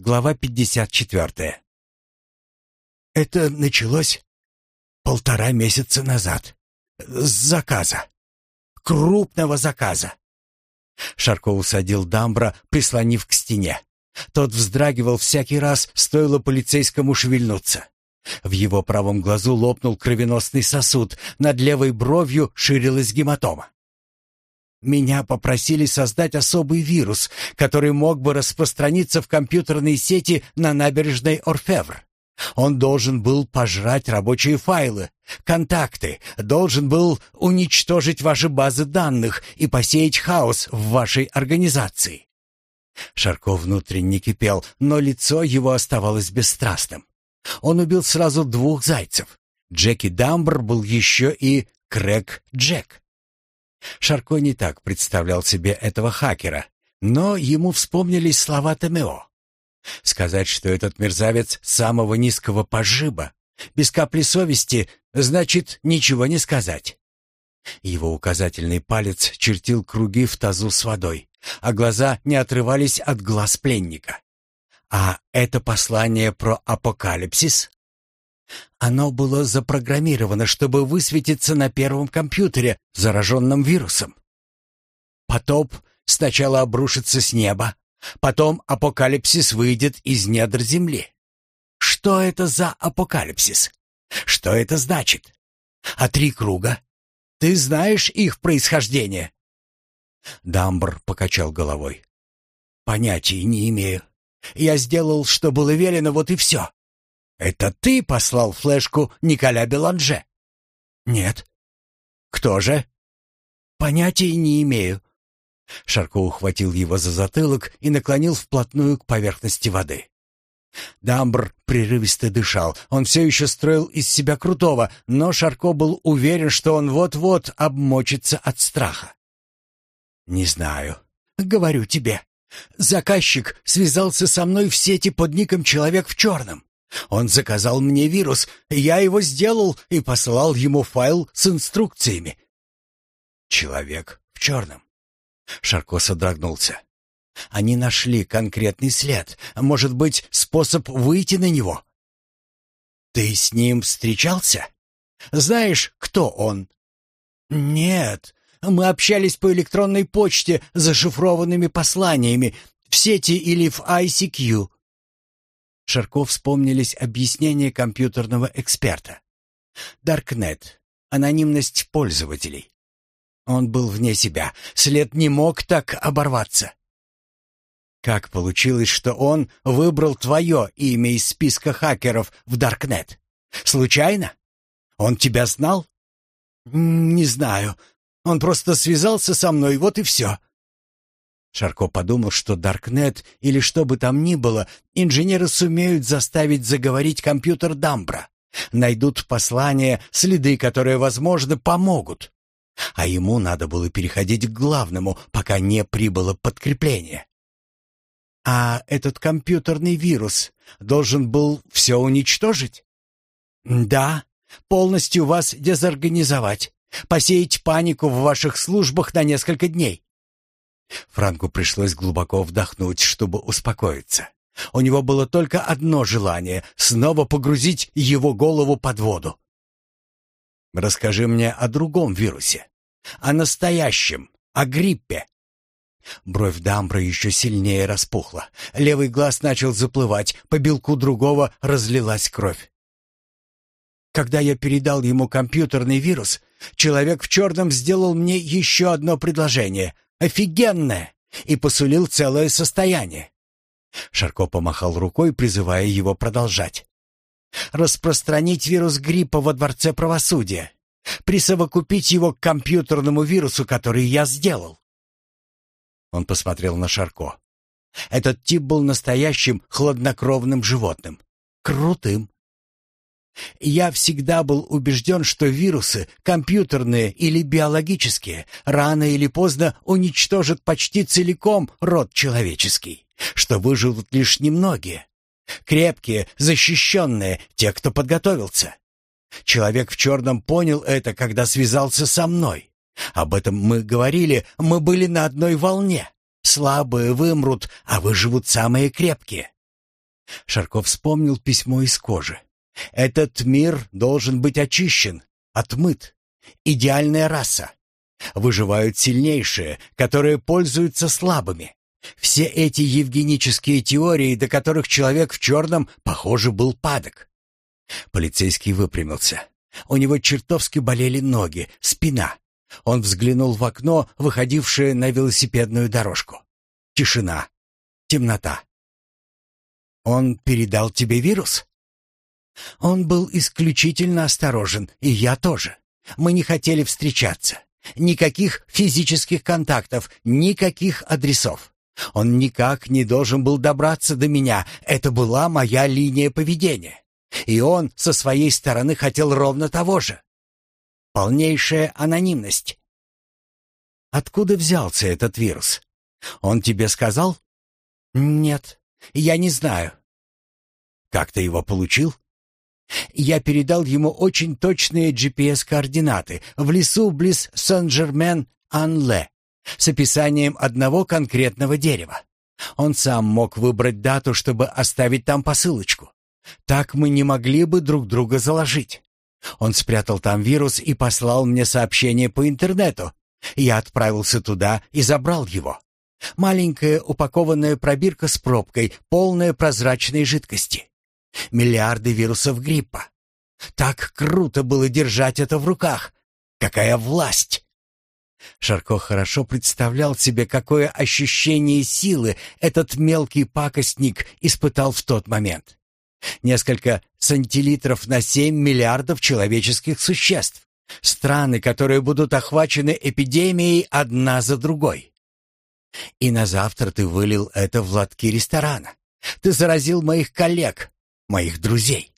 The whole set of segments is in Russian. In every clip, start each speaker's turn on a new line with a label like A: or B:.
A: Глава 54. Это началось полтора месяца назад. С заказа. Крупного заказа. Шарко усадил Дамбра, прислонив к стене. Тот вздрагивал всякий раз, стоило полицейскому шевельнуться. В его правом глазу лопнул кровеносный сосуд, над левой бровью ширилась гематома. Меня попросили создать особый вирус, который мог бы распространиться в компьютерной сети на набережной Орфевр. Он должен был пожрать рабочие файлы, контакты, должен был уничтожить ваши базы данных и посеять хаос в вашей организации. Шарко внутренне кипел, но лицо его оставалось бесстрастным. Он убил сразу двух зайцев. Джеки Дамбр был еще и Крэг Джек. Шарко не так представлял себе этого хакера, но ему вспомнились слова Томео. Сказать, что этот мерзавец самого низкого пожиба, без капли совести, значит ничего не сказать. Его указательный палец чертил круги в тазу с водой, а глаза не отрывались от глаз пленника. А это послание про апокалипсис? Оно было запрограммировано, чтобы высветиться на первом компьютере, зараженном вирусом. Потоп сначала обрушится с неба, потом апокалипсис выйдет из недр земли. Что это за апокалипсис? Что это значит? А три круга? Ты знаешь их происхождение? Дамбр покачал головой. Понятия не имею. Я сделал, что было велено, вот и все. Это ты послал флешку Николя Беланже? Нет. Кто же? Понятия не имею. Шарко ухватил его за затылок и наклонил вплотную к поверхности воды. Дамбр прерывисто дышал. Он все еще строил из себя крутого, но Шарко был уверен, что он вот-вот обмочится от страха. «Не знаю. Говорю тебе. Заказчик связался со мной в сети под ником «Человек в черном». Он заказал мне вирус, я его сделал и послал ему файл с инструкциями. Человек в черном. Шарко содрогнулся. Они нашли конкретный след, может быть, способ выйти на него. Ты с ним встречался? Знаешь, кто он? Нет, мы общались по электронной почте зашифрованными посланиями в сети или в ICQ. Шарко вспомнились объяснения компьютерного эксперта. Даркнет. Анонимность пользователей. Он был вне себя. След не мог так оборваться. Как получилось, что он выбрал твое имя из списка хакеров в Даркнет? Случайно? Он тебя знал? Не знаю. Он просто связался со мной, вот и все. Шарко подумал, что Даркнет или что бы там ни было, инженеры сумеют заставить заговорить компьютер Дамбра. Найдут послания, следы, которые, возможно, помогут. А ему надо было переходить к главному, пока не прибыло подкрепление. А этот компьютерный вирус должен был все уничтожить? Да, полностью вас дезорганизовать, посеять панику в ваших службах на несколько дней. Франку пришлось глубоко вдохнуть, чтобы успокоиться. У него было только одно желание — снова погрузить его голову под воду. «Расскажи мне о другом вирусе, о настоящем, о гриппе». Бровь Дамбра еще сильнее распухла. Левый глаз начал заплывать, по белку другого разлилась кровь. Когда я передал ему компьютерный вирус, человек в черном сделал мне еще одно предложение — Офигенное! И посулил целое состояние. Шарко помахал рукой, призывая его продолжать. Распространить вирус гриппа во Дворце правосудия. Присовокупить его к компьютерному вирусу, который я сделал. Он посмотрел на Шарко. Этот тип был настоящим хладнокровным животным. Крутым. Я всегда был убежден, что вирусы, компьютерные или биологические, рано или поздно уничтожат почти целиком род человеческий, что выживут лишь немногие. Крепкие, защищенные, те, кто подготовился. Человек в черном понял это, когда связался со мной. Об этом мы говорили, мы были на одной волне. Слабые вымрут, а выживут самые крепкие. Шарков вспомнил письмо из кожи. Этот мир должен быть очищен, отмыт. Идеальная раса. Выживают сильнейшие, которые пользуются слабыми. Все эти евгенические теории, до которых человек в черном, похоже, был падок. Полицейский выпрямился. У него чертовски болели ноги, спина. Он взглянул в окно, выходившее на велосипедную дорожку. Тишина. Темнота. «Он передал тебе вирус?» «Он был исключительно осторожен, и я тоже. Мы не хотели встречаться. Никаких физических контактов, никаких адресов. Он никак не должен был добраться до меня. Это была моя линия поведения. И он со своей стороны хотел ровно того же. Полнейшая анонимность. Откуда взялся этот вирус? Он тебе сказал? Нет, я не знаю. Как ты его получил? Я передал ему очень точные GPS-координаты в лесу близ Сен-Жермен-Ан-Ле с описанием одного конкретного дерева. Он сам мог выбрать дату, чтобы оставить там посылочку. Так мы не могли бы друг друга заложить. Он спрятал там вирус и послал мне сообщение по интернету. Я отправился туда и забрал его. Маленькая упакованная пробирка с пробкой, полная прозрачной жидкости. Миллиарды вирусов гриппа. Так круто было держать это в руках. Какая власть! Шарко хорошо представлял себе, какое ощущение силы этот мелкий пакостник испытал в тот момент. Несколько сантилитров на семь миллиардов человеческих существ. Страны, которые будут охвачены эпидемией одна за другой. И на завтра ты вылил это в лотки ресторана. Ты заразил моих коллег, моих друзей.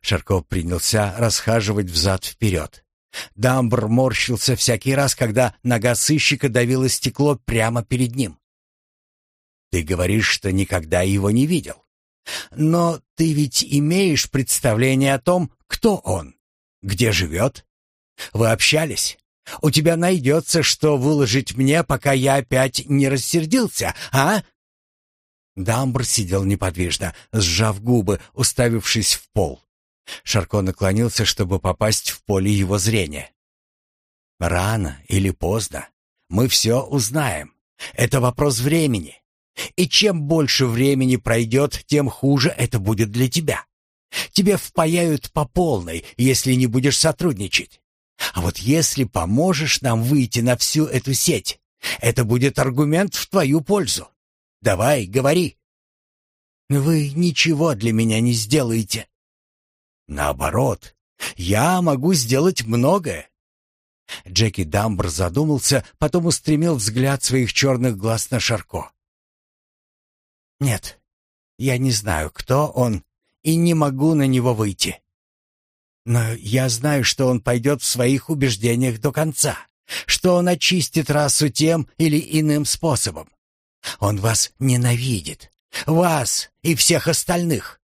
A: Шарков принялся расхаживать взад-вперед. Дамбр морщился всякий раз, когда нога сыщика давила стекло прямо перед ним. «Ты говоришь, что никогда его не видел. Но ты ведь имеешь представление о том, кто он, где живет? Вы общались? У тебя найдется, что выложить мне, пока я опять не рассердился, а?» Дамбр сидел неподвижно, сжав губы, уставившись в пол. Шарко наклонился, чтобы попасть в поле его зрения. «Рано или поздно мы все узнаем. Это вопрос времени. И чем больше времени пройдет, тем хуже это будет для тебя. Тебе впаяют по полной, если не будешь сотрудничать. А вот если поможешь нам выйти на всю эту сеть, это будет аргумент в твою пользу. Давай, говори. Вы ничего для меня не сделаете. Наоборот, я могу сделать многое. Джеки Дамбр задумался, потом устремил взгляд своих черных глаз на Шарко. Нет, я не знаю, кто он, и не могу на него выйти. Но я знаю, что он пойдет в своих убеждениях до конца, что он очистит расу тем или иным способом. Он вас ненавидит. Вас и всех остальных.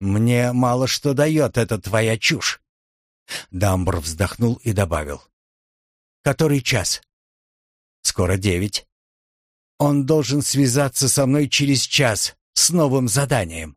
A: Мне мало что дает эта твоя чушь. Дамбр вздохнул и добавил. Который час? Скоро девять. Он должен связаться со мной через час с новым заданием.